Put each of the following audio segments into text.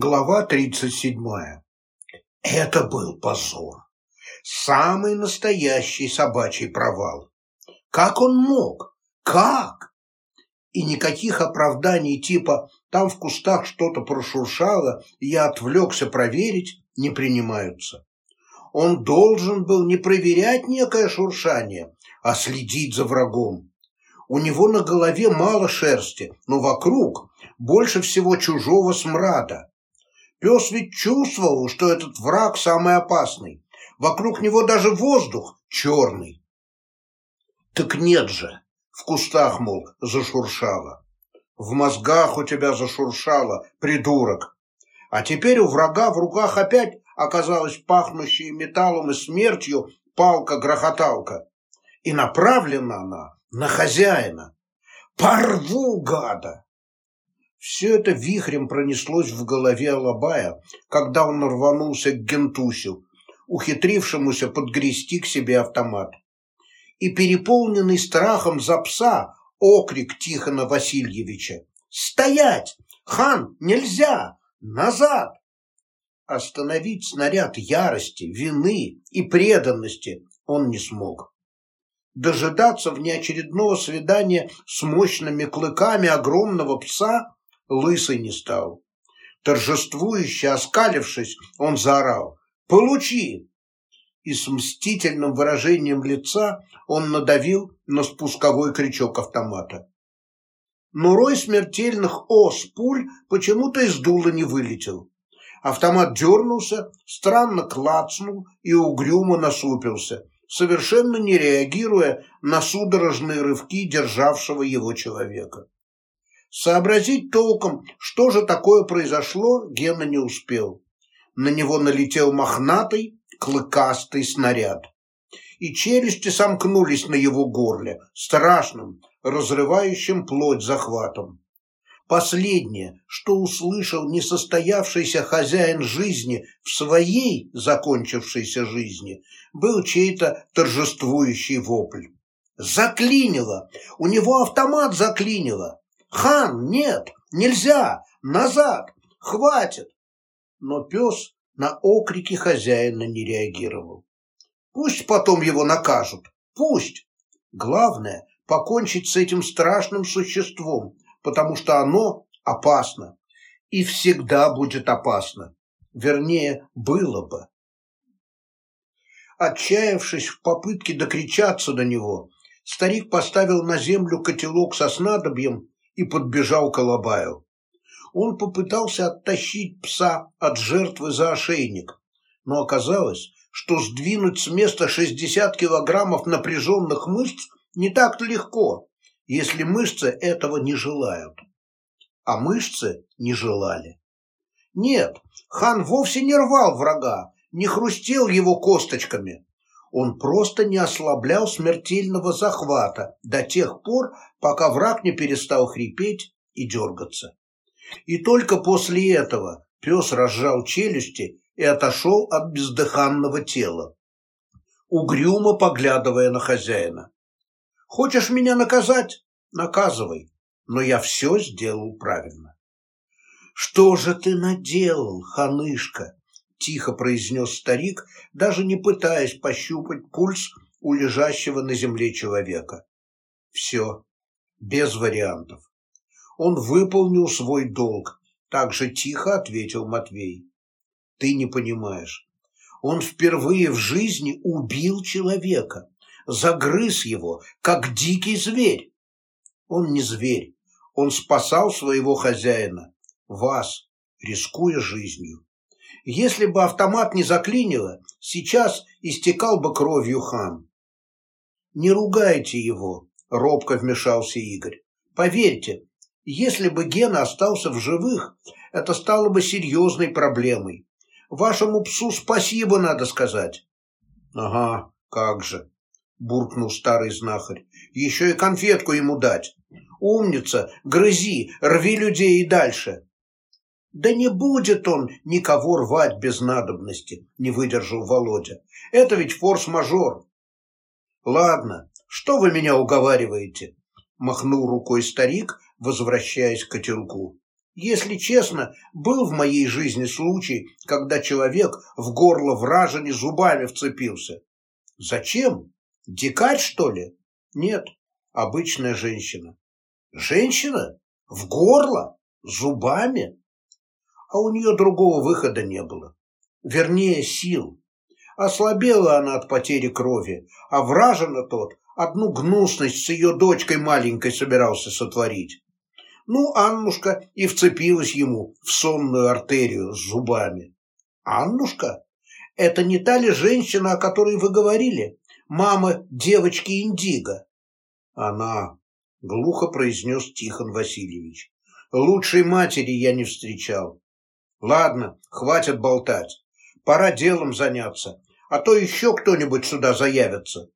Глава 37. Это был позор. Самый настоящий собачий провал. Как он мог? Как? И никаких оправданий типа «там в кустах что-то прошуршало, я отвлекся проверить» не принимаются. Он должен был не проверять некое шуршание, а следить за врагом. У него на голове мало шерсти, но вокруг больше всего чужого смрада. Пес ведь чувствовал, что этот враг самый опасный. Вокруг него даже воздух черный. Так нет же, в кустах, мол, зашуршало. В мозгах у тебя зашуршало, придурок. А теперь у врага в руках опять оказалась пахнущая металлом и смертью палка-грохоталка. И направлена она на хозяина. Порву, гада! Все это вихрем пронеслось в голове Алабая, когда он рванулся к Гентусю, ухитрившемуся подгрести к себе автомат. И переполненный страхом за пса окрик Тихона Васильевича «Стоять! Хан, нельзя! Назад!» Остановить снаряд ярости, вины и преданности он не смог. Дожидаться внеочередного свидания с мощными клыками огромного пса лысый не стал. Торжествующе оскалившись, он заорал «Получи!» И с мстительным выражением лица он надавил на спусковой крючок автомата. Но рой смертельных ос пуль почему-то из дула не вылетел. Автомат дернулся, странно клацнул и угрюмо насупился, совершенно не реагируя на судорожные рывки державшего его человека. Сообразить толком, что же такое произошло, Гена не успел. На него налетел мохнатый, клыкастый снаряд. И челюсти сомкнулись на его горле, страшным, разрывающим плоть захватом. Последнее, что услышал несостоявшийся хозяин жизни в своей закончившейся жизни, был чей-то торжествующий вопль. Заклинило! У него автомат заклинило! «Хан, нет, нельзя! Назад! Хватит!» Но пес на окрики хозяина не реагировал. «Пусть потом его накажут, пусть! Главное — покончить с этим страшным существом, потому что оно опасно и всегда будет опасно. Вернее, было бы». Отчаявшись в попытке докричаться до него, старик поставил на землю котелок со снадобьем и подбежал к Алабаю. Он попытался оттащить пса от жертвы за ошейник, но оказалось, что сдвинуть с места 60 килограммов напряженных мышц не так-то легко, если мышцы этого не желают. А мышцы не желали. Нет, хан вовсе не рвал врага, не хрустел его косточками, он просто не ослаблял смертельного захвата до тех пор, пока враг не перестал хрипеть и дергаться. И только после этого пес разжал челюсти и отошел от бездыханного тела, угрюмо поглядывая на хозяина. «Хочешь меня наказать? Наказывай, но я все сделал правильно». «Что же ты наделал, ханышка?» тихо произнес старик, даже не пытаясь пощупать пульс у лежащего на земле человека. Все, без вариантов. Он выполнил свой долг, так же тихо ответил Матвей. Ты не понимаешь. Он впервые в жизни убил человека, загрыз его, как дикий зверь. Он не зверь, он спасал своего хозяина, вас, рискуя жизнью. Если бы автомат не заклинило, сейчас истекал бы кровью хан. «Не ругайте его», — робко вмешался Игорь. «Поверьте, если бы Гена остался в живых, это стало бы серьезной проблемой. Вашему псу спасибо, надо сказать». «Ага, как же», — буркнул старый знахарь. «Еще и конфетку ему дать. Умница, грызи, рви людей и дальше». Да не будет он никого рвать без надобности, не выдержал Володя. Это ведь форс-мажор. Ладно, что вы меня уговариваете? Махнул рукой старик, возвращаясь к котелку. Если честно, был в моей жизни случай, когда человек в горло вражине зубами вцепился. Зачем? Дикарь, что ли? Нет, обычная женщина. Женщина? В горло? Зубами? А у нее другого выхода не было. Вернее, сил. Ослабела она от потери крови, а вражина тот одну гнусность с ее дочкой маленькой собирался сотворить. Ну, Аннушка и вцепилась ему в сонную артерию с зубами. Аннушка? Это не та ли женщина, о которой вы говорили? Мама девочки Индиго. Она, глухо произнес Тихон Васильевич. Лучшей матери я не встречал. Ладно, хватит болтать. Пора делом заняться, а то еще кто-нибудь сюда заявится.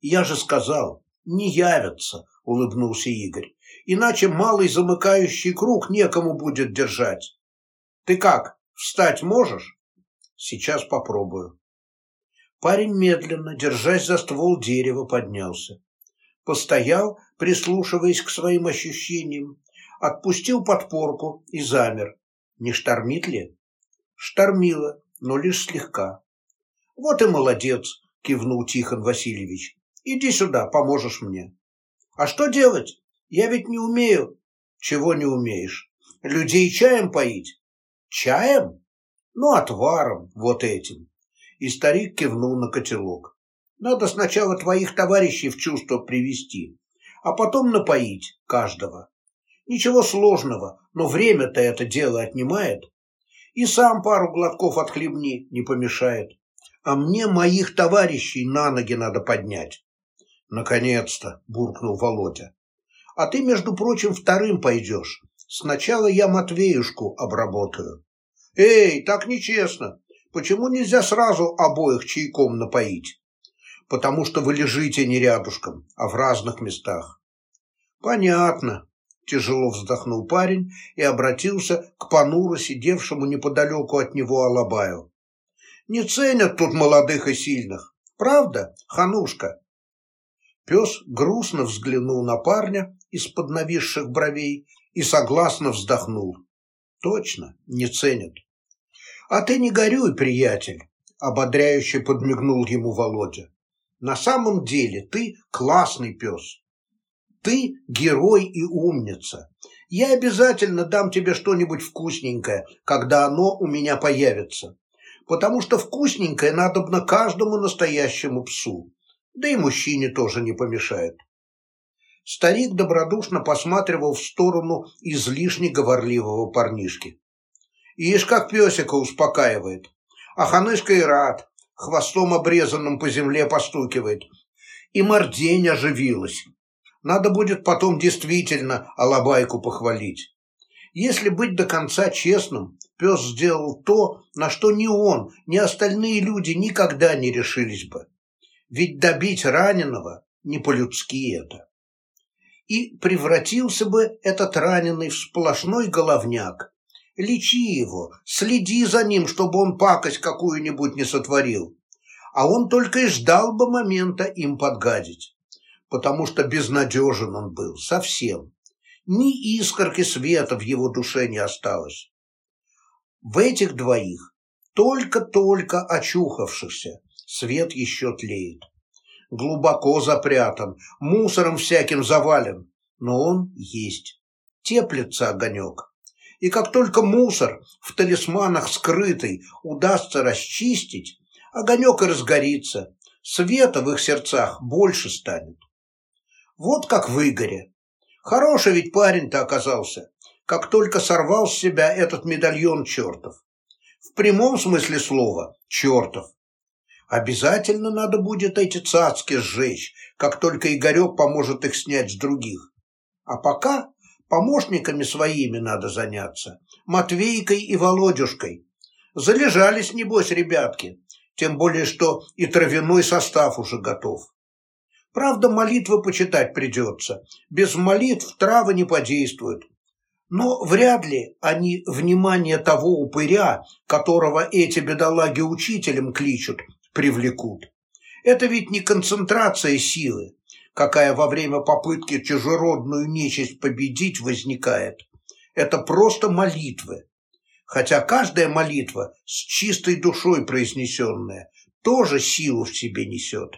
Я же сказал, не явятся, улыбнулся Игорь иначе малый замыкающий круг некому будет держать. Ты как, встать можешь? Сейчас попробую. Парень медленно, держась за ствол дерева, поднялся. Постоял, прислушиваясь к своим ощущениям, отпустил подпорку и замер. Не штормит ли? Штормило, но лишь слегка. Вот и молодец, кивнул Тихон Васильевич. Иди сюда, поможешь мне. А что делать? Я ведь не умею. Чего не умеешь? Людей чаем поить? Чаем? Ну, отваром, вот этим. И старик кивнул на котелок. Надо сначала твоих товарищей в чувство привести, а потом напоить каждого. Ничего сложного, но время-то это дело отнимает. И сам пару глотков отхлебни не помешает. А мне моих товарищей на ноги надо поднять. Наконец-то, буркнул Володя. А ты, между прочим, вторым пойдешь. Сначала я Матвеюшку обработаю. Эй, так нечестно. Почему нельзя сразу обоих чайком напоить? Потому что вы лежите не рядышком, а в разных местах. Понятно. Тяжело вздохнул парень и обратился к понуро сидевшему неподалеку от него Алабаю. Не ценят тут молодых и сильных. Правда, Ханушка? Пес грустно взглянул на парня из-под нависших бровей и согласно вздохнул. Точно, не ценят. А ты не горюй, приятель, ободряюще подмигнул ему Володя. На самом деле ты классный пес. Ты герой и умница. Я обязательно дам тебе что-нибудь вкусненькое, когда оно у меня появится. Потому что вкусненькое надобно каждому настоящему псу. Да и мужчине тоже не помешает. Старик добродушно посматривал в сторону излишне говорливого парнишки. Ишь, как песика успокаивает. А ханышка и рад, хвостом обрезанным по земле постукивает. И мордень оживилась. Надо будет потом действительно алабайку похвалить. Если быть до конца честным, пес сделал то, на что ни он, ни остальные люди никогда не решились бы. Ведь добить раненого не по-людски это и превратился бы этот раненый в сплошной головняк. Лечи его, следи за ним, чтобы он пакость какую-нибудь не сотворил. А он только и ждал бы момента им подгадить, потому что безнадежен он был совсем. Ни искорки света в его душе не осталось. В этих двоих, только-только очухавшихся, свет еще тлеет глубоко запрятан, мусором всяким завален, но он есть. Теплится огонек. И как только мусор в талисманах скрытый удастся расчистить, огонек и разгорится, света в их сердцах больше станет. Вот как в Игоре. Хороший ведь парень-то оказался, как только сорвал с себя этот медальон чертов. В прямом смысле слова чертов. Обязательно надо будет эти цацки сжечь, как только Игорек поможет их снять с других. А пока помощниками своими надо заняться, Матвейкой и Володюшкой. Залежались, небось, ребятки, тем более, что и травяной состав уже готов. Правда, молитвы почитать придется. Без молитв травы не подействуют. Но вряд ли они внимание того упыря, которого эти бедолаги учителем кличут, привлекут. Это ведь не концентрация силы, какая во время попытки чужеродную нечисть победить возникает. это просто молитвы. Хотя каждая молитва с чистой душой произнесенная тоже силу в себе несет.